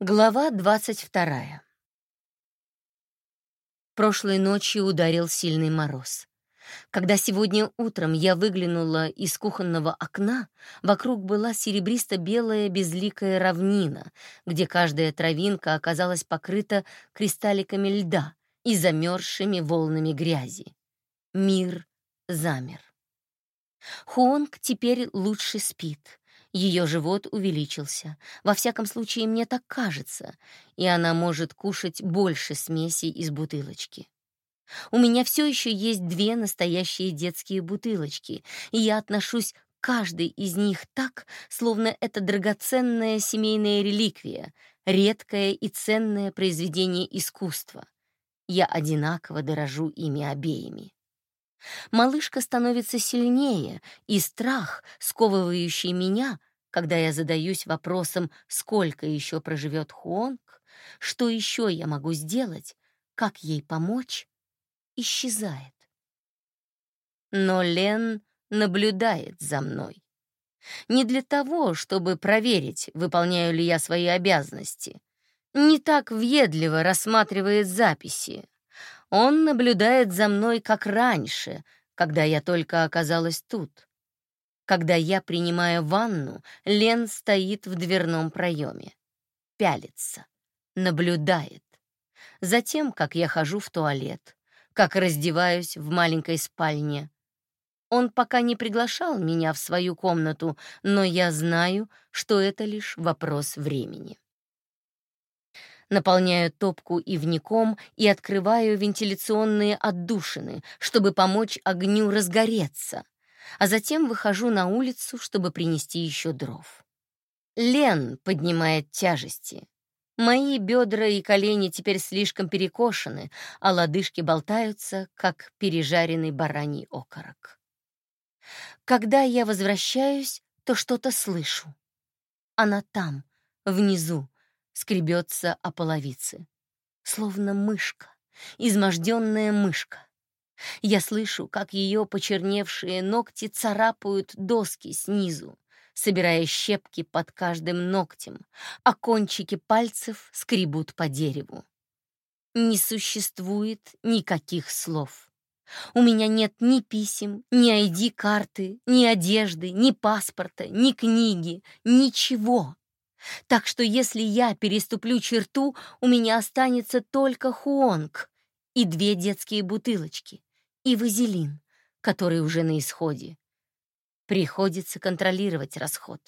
Глава двадцать вторая. Прошлой ночью ударил сильный мороз. Когда сегодня утром я выглянула из кухонного окна, вокруг была серебристо-белая безликая равнина, где каждая травинка оказалась покрыта кристалликами льда и замерзшими волнами грязи. Мир замер. Хуонг теперь лучше спит, ее живот увеличился. Во всяком случае, мне так кажется, и она может кушать больше смесей из бутылочки. У меня все еще есть две настоящие детские бутылочки, и я отношусь к каждой из них так, словно это драгоценная семейная реликвия, редкое и ценное произведение искусства. Я одинаково дорожу ими обеими. Малышка становится сильнее, и страх, сковывающий меня, когда я задаюсь вопросом, сколько еще проживет Хуонг, что еще я могу сделать, как ей помочь, исчезает. Но Лен наблюдает за мной. Не для того, чтобы проверить, выполняю ли я свои обязанности. Не так въедливо рассматривает записи, он наблюдает за мной, как раньше, когда я только оказалась тут. Когда я принимаю ванну, Лен стоит в дверном проеме. Пялится, наблюдает. Затем, как я хожу в туалет, как раздеваюсь в маленькой спальне. Он пока не приглашал меня в свою комнату, но я знаю, что это лишь вопрос времени наполняю топку ивником и открываю вентиляционные отдушины, чтобы помочь огню разгореться, а затем выхожу на улицу, чтобы принести еще дров. Лен поднимает тяжести. Мои бедра и колени теперь слишком перекошены, а лодыжки болтаются, как пережаренный бараний окорок. Когда я возвращаюсь, то что-то слышу. Она там, внизу, скребется о половице. Словно мышка, изможденная мышка. Я слышу, как ее почерневшие ногти царапают доски снизу, собирая щепки под каждым ногтем, а кончики пальцев скребут по дереву. Не существует никаких слов. У меня нет ни писем, ни ID-карты, ни одежды, ни паспорта, ни книги, ничего. Так что если я переступлю черту, у меня останется только хуонг и две детские бутылочки, и вазелин, который уже на исходе. Приходится контролировать расход.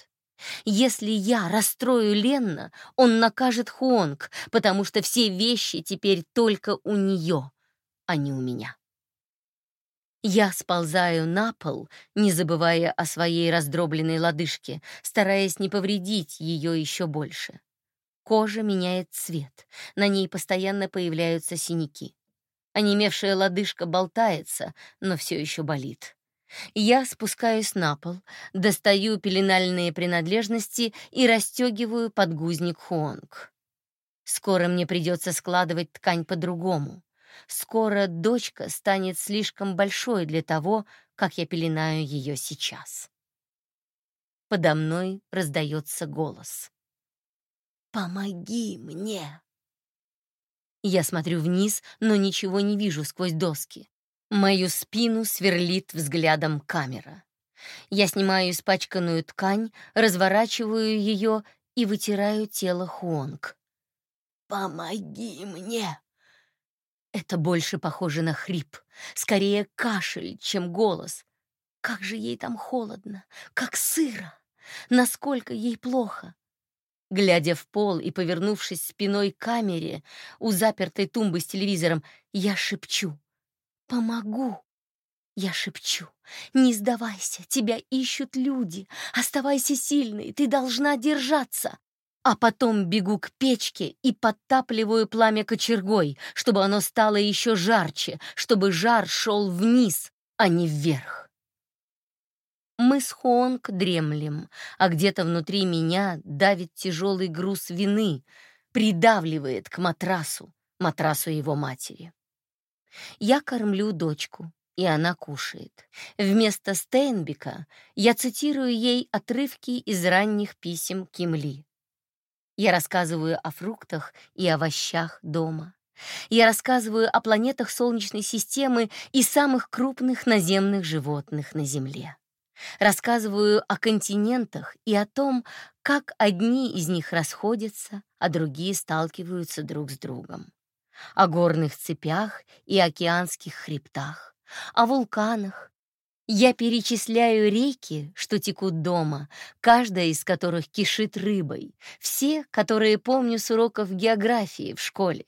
Если я расстрою Ленна, он накажет Хуонг, потому что все вещи теперь только у нее, а не у меня. Я сползаю на пол, не забывая о своей раздробленной лодыжке, стараясь не повредить ее еще больше. Кожа меняет цвет, на ней постоянно появляются синяки. Онемевшая лодыжка болтается, но все еще болит. Я спускаюсь на пол, достаю пеленальные принадлежности и расстегиваю подгузник Хуонг. Скоро мне придется складывать ткань по-другому. Скоро дочка станет слишком большой для того, как я пеленаю ее сейчас. Подо мной раздается голос. «Помоги мне!» Я смотрю вниз, но ничего не вижу сквозь доски. Мою спину сверлит взглядом камера. Я снимаю испачканную ткань, разворачиваю ее и вытираю тело Хуонг. «Помоги мне!» Это больше похоже на хрип, скорее кашель, чем голос. Как же ей там холодно, как сыро, насколько ей плохо. Глядя в пол и повернувшись спиной к камере у запертой тумбы с телевизором, я шепчу «Помогу». Я шепчу «Не сдавайся, тебя ищут люди, оставайся сильной, ты должна держаться». А потом бегу к печке и подтапливаю пламя кочергой, чтобы оно стало еще жарче, чтобы жар шел вниз, а не вверх. Мы с Хуонг дремлем, а где-то внутри меня давит тяжелый груз вины, придавливает к матрасу, матрасу его матери. Я кормлю дочку, и она кушает. Вместо Стейнбека я цитирую ей отрывки из ранних писем Кимли. Я рассказываю о фруктах и овощах дома. Я рассказываю о планетах Солнечной системы и самых крупных наземных животных на Земле. Рассказываю о континентах и о том, как одни из них расходятся, а другие сталкиваются друг с другом. О горных цепях и океанских хребтах, о вулканах. Я перечисляю реки, что текут дома, каждая из которых кишит рыбой, все, которые помню с уроков географии в школе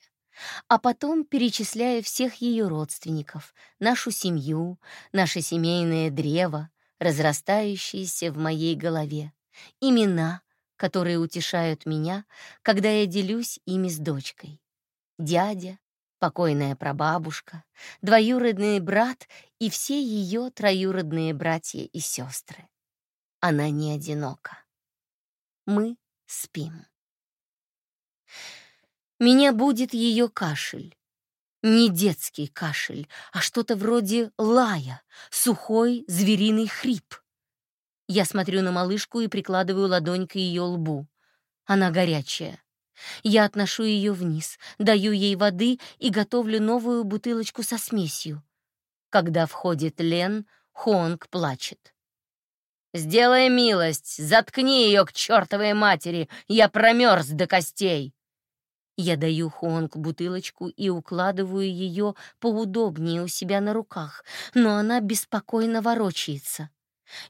а потом перечисляю всех ее родственников, нашу семью, наше семейное древо, разрастающееся в моей голове, имена, которые утешают меня, когда я делюсь ими с дочкой. Дядя, покойная прабабушка, двоюродный брат и все ее троюродные братья и сестры. Она не одинока. Мы спим. Меня будет ее кашель. Не детский кашель, а что-то вроде лая, сухой звериный хрип. Я смотрю на малышку и прикладываю ладонь к ее лбу. Она горячая. Я отношу ее вниз, даю ей воды и готовлю новую бутылочку со смесью. Когда входит Лен, Хонг плачет. «Сделай милость, заткни ее к чертовой матери, я промерз до костей!» Я даю Хуанг бутылочку и укладываю ее поудобнее у себя на руках, но она беспокойно ворочается.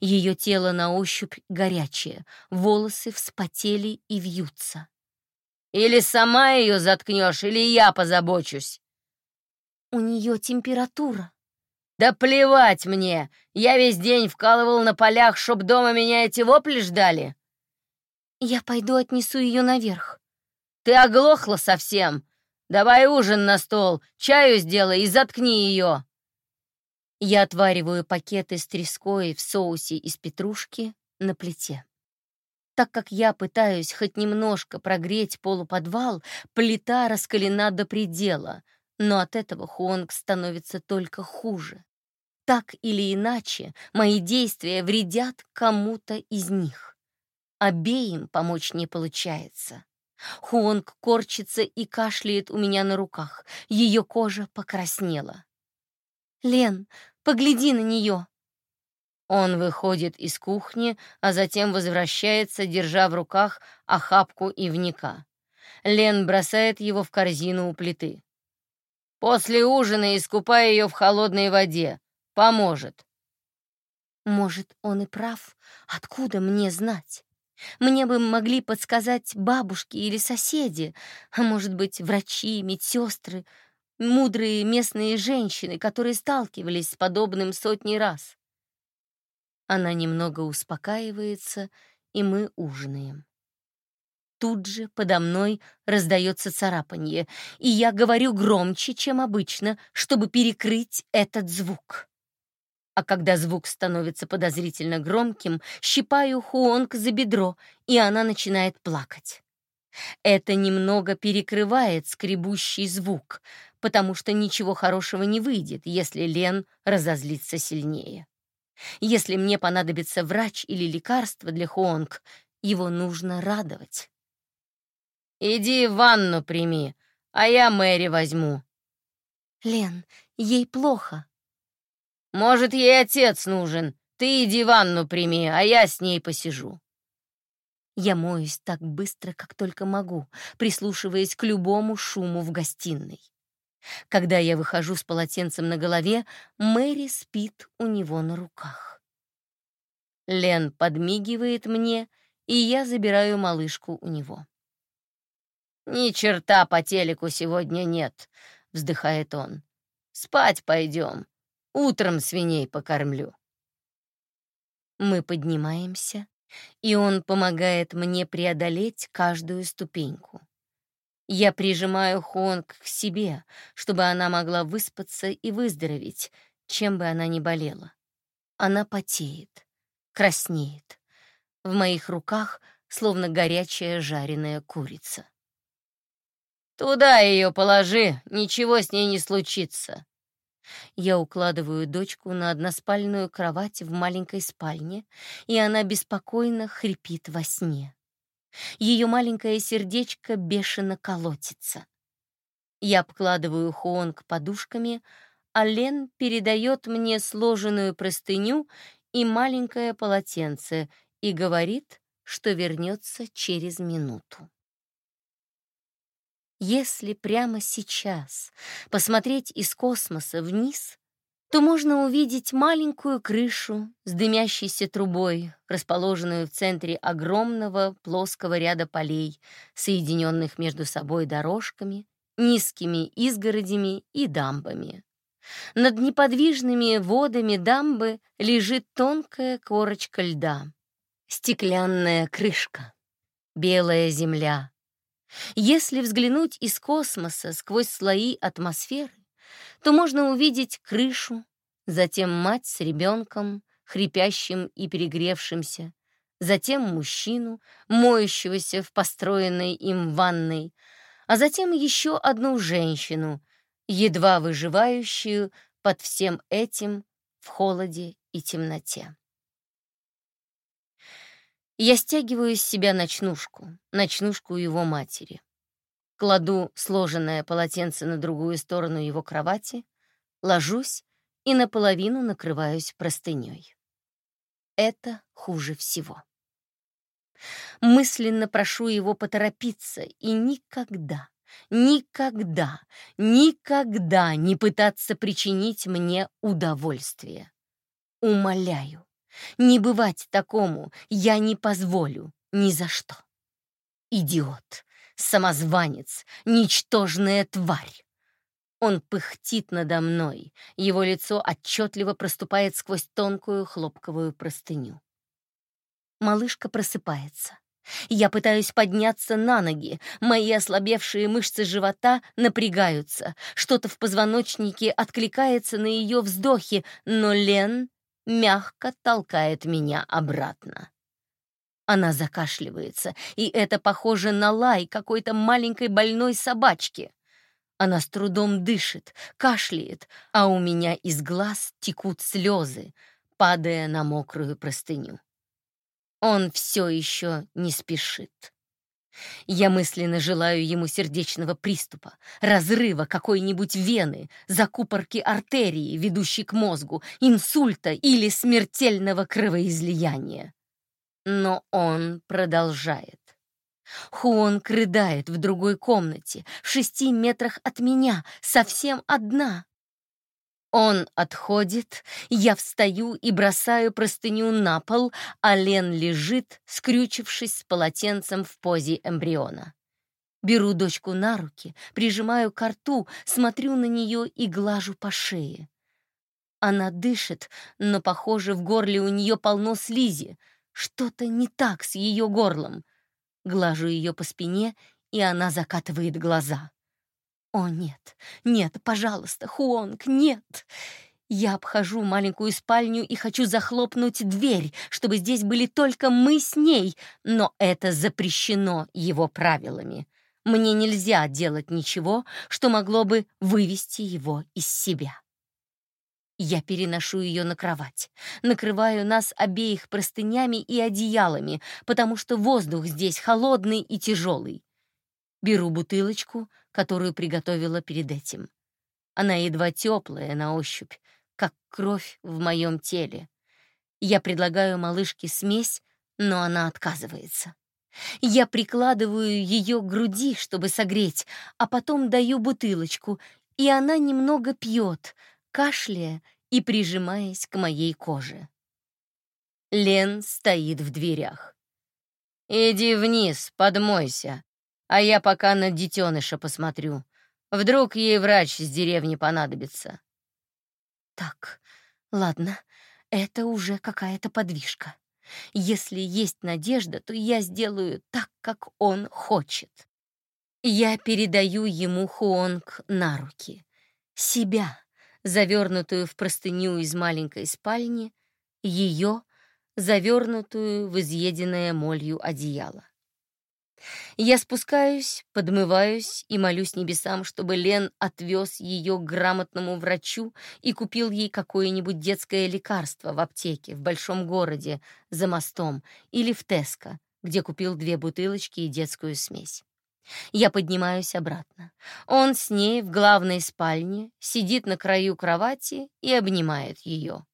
Ее тело на ощупь горячее, волосы вспотели и вьются. «Или сама ее заткнешь, или я позабочусь!» «У нее температура». «Да плевать мне! Я весь день вкалывал на полях, чтоб дома меня эти вопли ждали!» «Я пойду отнесу ее наверх». Ты оглохла совсем? Давай ужин на стол, чаю сделай и заткни ее!» Я отвариваю пакеты с треской в соусе из петрушки на плите. Так как я пытаюсь хоть немножко прогреть полуподвал, плита раскалена до предела, но от этого Хуонг становится только хуже. Так или иначе, мои действия вредят кому-то из них. Обеим помочь не получается. Хуонг корчится и кашляет у меня на руках. Ее кожа покраснела. «Лен, погляди на нее!» Он выходит из кухни, а затем возвращается, держа в руках охапку ивника. Лен бросает его в корзину у плиты. «После ужина искупай ее в холодной воде. Поможет». Может, он и прав. Откуда мне знать? Мне бы могли подсказать бабушки или соседи, а может быть, врачи, медсестры, мудрые местные женщины, которые сталкивались с подобным сотни раз. Она немного успокаивается, и мы ужинаем. Тут же подо мной раздается царапанье, и я говорю громче, чем обычно, чтобы перекрыть этот звук а когда звук становится подозрительно громким, щипаю Хуонг за бедро, и она начинает плакать. Это немного перекрывает скребущий звук, потому что ничего хорошего не выйдет, если Лен разозлится сильнее. Если мне понадобится врач или лекарство для Хуонг, его нужно радовать. «Иди ванну прими, а я Мэри возьму». «Лен, ей плохо», может, ей отец нужен. Ты иди ванну прими, а я с ней посижу. Я моюсь так быстро, как только могу, прислушиваясь к любому шуму в гостиной. Когда я выхожу с полотенцем на голове, Мэри спит у него на руках. Лен подмигивает мне, и я забираю малышку у него. «Ни черта по телеку сегодня нет», — вздыхает он. «Спать пойдем. Утром свиней покормлю. Мы поднимаемся, и он помогает мне преодолеть каждую ступеньку. Я прижимаю Хонг к себе, чтобы она могла выспаться и выздороветь, чем бы она ни болела. Она потеет, краснеет. В моих руках словно горячая жареная курица. «Туда ее положи, ничего с ней не случится», я укладываю дочку на односпальную кровать в маленькой спальне, и она беспокойно хрипит во сне. Ее маленькое сердечко бешено колотится. Я обкладываю Хуонг подушками, а Лен передает мне сложенную простыню и маленькое полотенце и говорит, что вернется через минуту. Если прямо сейчас посмотреть из космоса вниз, то можно увидеть маленькую крышу с дымящейся трубой, расположенную в центре огромного плоского ряда полей, соединенных между собой дорожками, низкими изгородями и дамбами. Над неподвижными водами дамбы лежит тонкая корочка льда, стеклянная крышка, белая земля. Если взглянуть из космоса сквозь слои атмосферы, то можно увидеть крышу, затем мать с ребенком, хрипящим и перегревшимся, затем мужчину, моющегося в построенной им ванной, а затем еще одну женщину, едва выживающую под всем этим в холоде и темноте. Я стягиваю с себя ночнушку, ночнушку его матери. Кладу сложенное полотенце на другую сторону его кровати, ложусь и наполовину накрываюсь простыней. Это хуже всего. Мысленно прошу его поторопиться и никогда, никогда, никогда не пытаться причинить мне удовольствие. Умоляю, не бывать такому я не позволю ни за что. Идиот, самозванец, ничтожная тварь. Он пыхтит надо мной, его лицо отчетливо проступает сквозь тонкую хлопковую простыню. Малышка просыпается. Я пытаюсь подняться на ноги, мои ослабевшие мышцы живота напрягаются, что-то в позвоночнике откликается на ее вздохи, но Лен мягко толкает меня обратно. Она закашливается, и это похоже на лай какой-то маленькой больной собачки. Она с трудом дышит, кашляет, а у меня из глаз текут слезы, падая на мокрую простыню. Он все еще не спешит. Я мысленно желаю ему сердечного приступа, разрыва какой-нибудь вены, закупорки артерии, ведущей к мозгу, инсульта или смертельного кровоизлияния. Но он продолжает. Хуонг рыдает в другой комнате, в шести метрах от меня, совсем одна. Он отходит, я встаю и бросаю простыню на пол, а Лен лежит, скрючившись с полотенцем в позе эмбриона. Беру дочку на руки, прижимаю к рту, смотрю на нее и глажу по шее. Она дышит, но, похоже, в горле у нее полно слизи. Что-то не так с ее горлом. Глажу ее по спине, и она закатывает глаза. О, нет, нет, пожалуйста, Хуонг, нет. Я обхожу маленькую спальню и хочу захлопнуть дверь, чтобы здесь были только мы с ней, но это запрещено его правилами. Мне нельзя делать ничего, что могло бы вывести его из себя. Я переношу ее на кровать, накрываю нас обеих простынями и одеялами, потому что воздух здесь холодный и тяжелый. Беру бутылочку, которую приготовила перед этим. Она едва теплая на ощупь, как кровь в моем теле. Я предлагаю малышке смесь, но она отказывается. Я прикладываю ее к груди, чтобы согреть, а потом даю бутылочку, и она немного пьет, кашляя и прижимаясь к моей коже. Лен стоит в дверях. «Иди вниз, подмойся», а я пока на детеныша посмотрю. Вдруг ей врач с деревни понадобится. Так, ладно, это уже какая-то подвижка. Если есть надежда, то я сделаю так, как он хочет. Я передаю ему Хуонг на руки. Себя, завернутую в простыню из маленькой спальни, ее, завернутую в изъеденное молью одеяло. Я спускаюсь, подмываюсь и молюсь небесам, чтобы Лен отвез ее к грамотному врачу и купил ей какое-нибудь детское лекарство в аптеке в большом городе за мостом или в Теско, где купил две бутылочки и детскую смесь. Я поднимаюсь обратно. Он с ней в главной спальне, сидит на краю кровати и обнимает ее.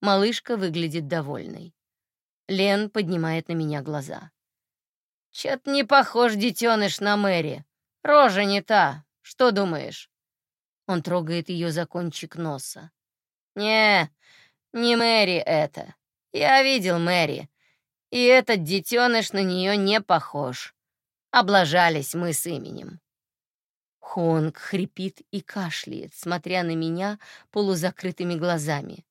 Малышка выглядит довольной. Лен поднимает на меня глаза. «Чё-то не похож детеныш на Мэри. Рожа не та. Что думаешь?» Он трогает ее за кончик носа. «Не, не Мэри это. Я видел Мэри. И этот детеныш на нее не похож. Облажались мы с именем». Хонг хрипит и кашляет, смотря на меня полузакрытыми глазами.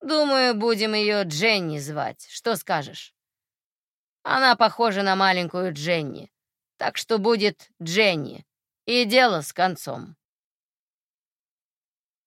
«Думаю, будем ее Дженни звать. Что скажешь?» «Она похожа на маленькую Дженни, так что будет Дженни, и дело с концом».